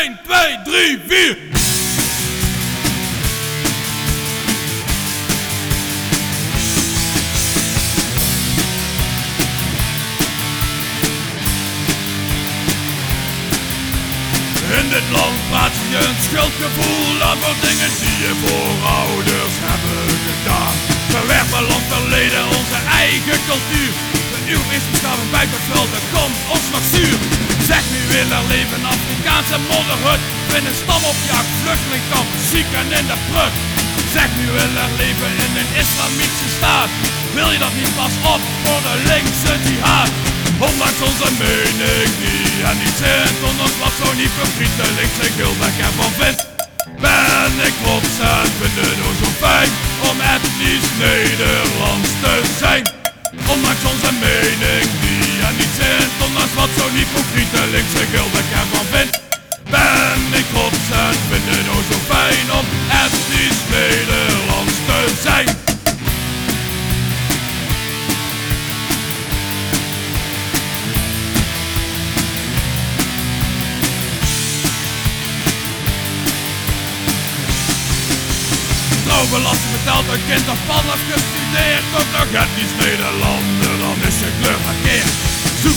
1, 2, 3, 4. In dit land plaats je een schuldgevoel voor dingen die je voorouders hebben gedaan. Verwerpen land verleden onze eigen cultuur. De uw is beschaving buiten dat komt ons nog zuur. Zeg nu willen leven Afrikaanse modderhut. Vind een stam op jacht, vluchtelingkamp, zieken in de prut. Zeg nu willen leven in een islamitische staat. Wil je dat niet pas op voor de linkse jihad? Ondanks onze mening die er niet zit Ondanks wat zo'n hypocriete linkse gilbek ervan vindt Ben ik trots en vind het zo fijn Om etnisch Nederlands te zijn Ondanks wat zo'n hypocriete linkse gilbek ervan vindt Ben ik trots en vind het ook zo fijn Om etnisch Nederlands te zijn. Trouwbelasting betaald een kind of pan gestudeerd Ook nog etnisch Nederlander,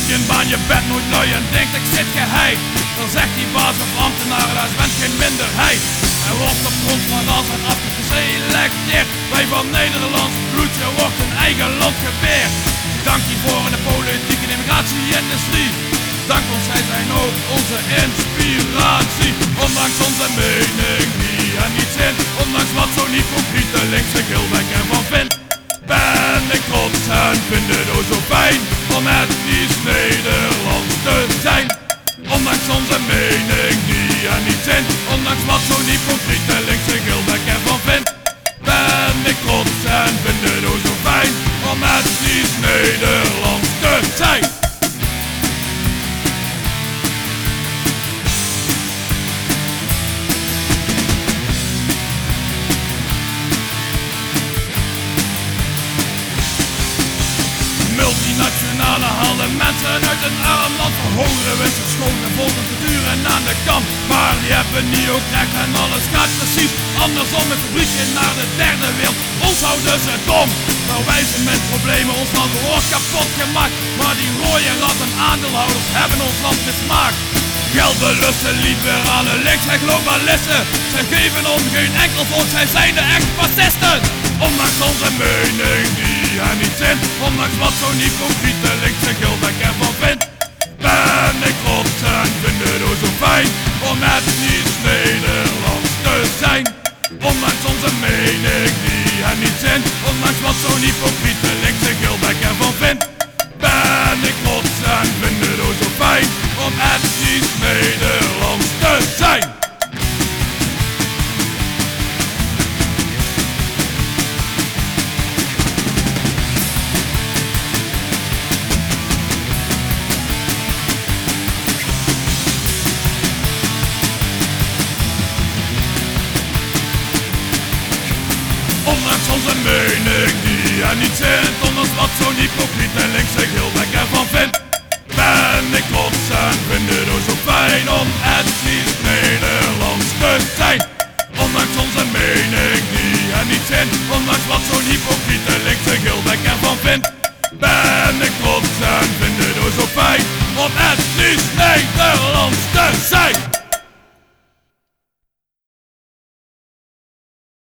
je een baan, je bent nooit lui en denkt ik zit geheid Dan zegt die baas of ambtenaar, dat bent geen minderheid Er wordt op grond van als en af geselecteerd. Wij van Nederlands bloed, je wordt een eigen land geweerd Dank hiervoor in de politieke en immigratie-industrie. Dank ons, zij zijn ook onze inspiratie. Ondanks onze mening Om etnisch Nederlands te zijn. Ondanks onze mening die er niet zin Ondanks wat zo'n hypocriete linkse mensen uit een arm land Verhogen winsten schoon en volgen te duren aan de kant. Maar die hebben niet ook recht en alles gaat precies andersom. Met fabrieken naar de derde wereld, ons houden ze dom. Verwijzen met problemen, ons land wordt kapot gemaakt. Maar die rode ratten aandeelhouders hebben ons land mismaakt. Geldbelusten, liberale links en globalisten. Zij geven ons geen enkel volk, zij zijn de echt fascisten. Ondanks onze mening die er niet zin Ondanks wat zo'n hypocriete linkse gilbek ervan Ondanks wat Ondanks onze mening die er niet zit. Ondanks wat zo'n hypocriete linkse gilbek ervan vindt Ben ik trots en vind